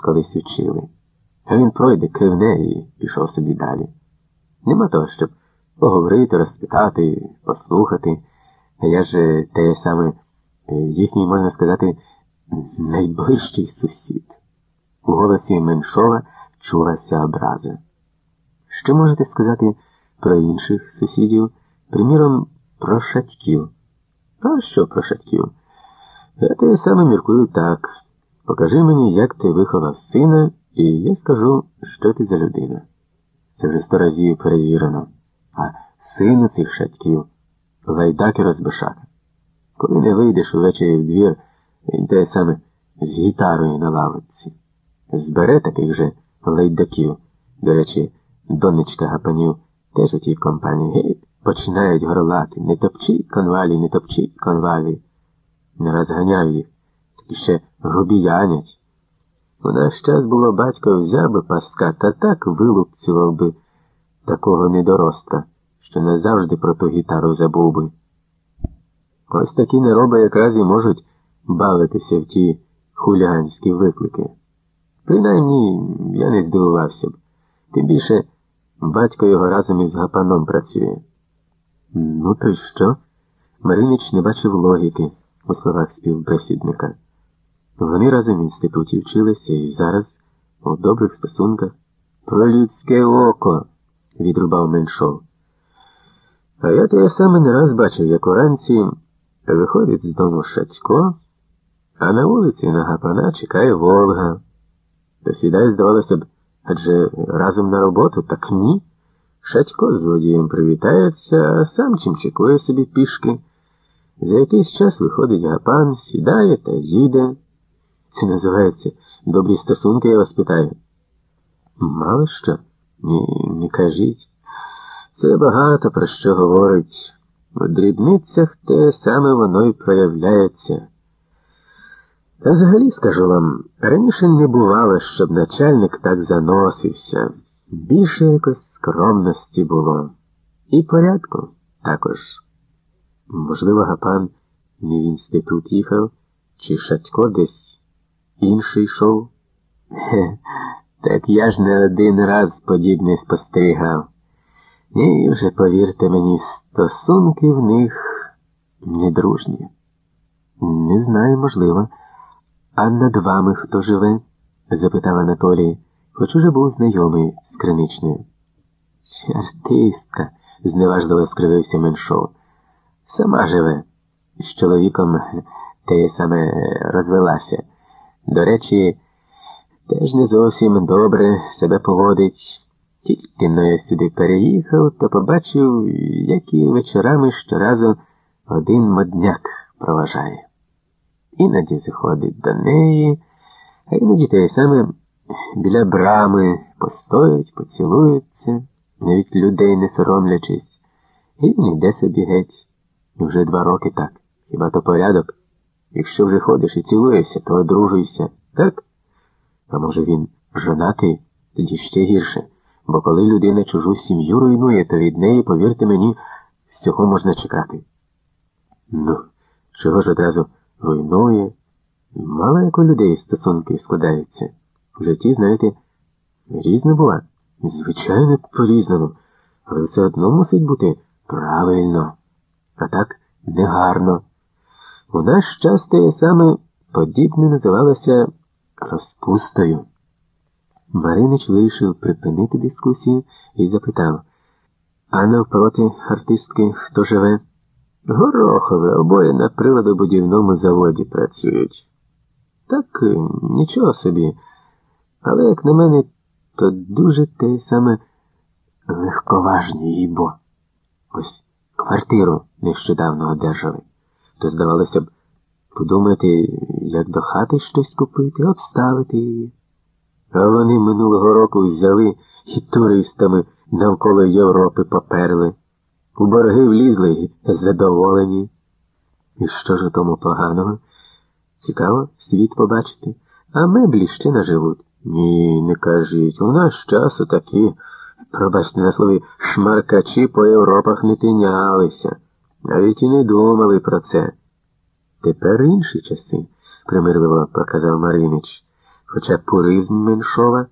колись учили. А він пройде, кивне і пішов собі далі. Нема того, щоб поговорити, розпитати, послухати. А я ж те саме їхній, можна сказати, найближчий сусід. У голосі Меншова чулася образа. Що можете сказати про інших сусідів, приміром, про шатьків? А що про шатьків? Я те саме міркую так. Покажи мені, як ти виховав сина, і я скажу, що ти за людина. Це вже сто разів перевірено. А сину цих шатьків лайдаки розбишати. Коли не вийдеш увечері в двір, він те саме з гітарою на лавиці. Збере таких же лайдаків. До речі, донечка гапанів теж у тій компанії геть починають горлати. Не топчіть конвалі, не топчіть конвалі. Не розганяв їх, так ще грубіянять. У наш час було батько взяв би паска та так вилупцював би такого недоростка, що не завжди про ту гітару забув би. Ось такі нероби якраз і можуть бавитися в ті хуліганські виклики. Принаймні, я не здивувався б. Тим більше батько його разом із гапаном працює. Ну, то й що? Маринич не бачив логіки у словах співбесідника. Вони разом в інституті вчилися і зараз у добрих стосунках про людське око, відрубав меншов. А я те саме не раз бачив, як уранці виходить з дому Шацько, а на вулиці на гапана чекає Волга. То сідає, здавалося б, адже разом на роботу, так ні. Шацько з водієм привітається, а сам чим чекує собі пішки. За якийсь час виходить гапан, сідає та їде. Це називається добрі стосунки, я вас питаю. Мало що? Ні, не кажіть. Це багато про що говорить. У дрібницях те саме воно й проявляється. Та взагалі скажу вам, раніше не бувало, щоб начальник так заносився. Більше якось скромності було. І порядку також. Можливо, Гапан не в інститут їхав, чи Шацько десь інший йшов? Так я ж не один раз подібне спостерігав. І вже, повірте мені, стосунки в них недружні. Не знаю, можливо. А над вами хто живе? запитав Анатолій, хоч уже був знайомий з криничною. Артистка, зневажливо скривився меншов. Сама живе. З чоловіком те саме розвелася. До речі, теж не зовсім добре себе поводить. Тільки но я сюди переїхав, то побачив, як і вечорами щоразу один модняк проважає. Іноді заходить до неї, а іноді те саме біля брами постоять, поцілуються, навіть людей не соромлячись, і він йде собі геть. Вже два роки так. Хіба то порядок? Якщо вже ходиш і цілуєшся, то одружуйся, так? А може він жонатий, тоді ще гірше. Бо коли людина чужу сім'ю руйнує, то від неї, повірте мені, з цього можна чекати. Ну, чого ж одразу руйнує? Мало як у людей стосунки складаються. В житті, знаєте, різно бува. Звичайно, по-різному, але все одно мусить бути правильно, а так негарно. У наш час те саме подібне називалося розпустою. Маринич вирішив припинити дискусію і запитав, а навпроти артистки хто живе? Горохове, обоє на приладобудівному заводі працюють. Так, нічого собі. Але, як на мене, то дуже те саме легковажні їбо. Ось квартиру нещодавно одержали. То, здавалося б, подумати, як до хати щось купити, обставити її. А вони минулого року взяли і туристами навколо Європи поперли. У борги влізли і задоволені. І що ж у тому поганого? Цікаво світ побачити, а меблі ще наживуть. Ні, не кажіть. У наш час такі, пробачте на слові, шмаркачі по Європах не тинялися, навіть і не думали про це. Тепер інші часи, примирливо проказав Маринич. Хоча пуризм Меншова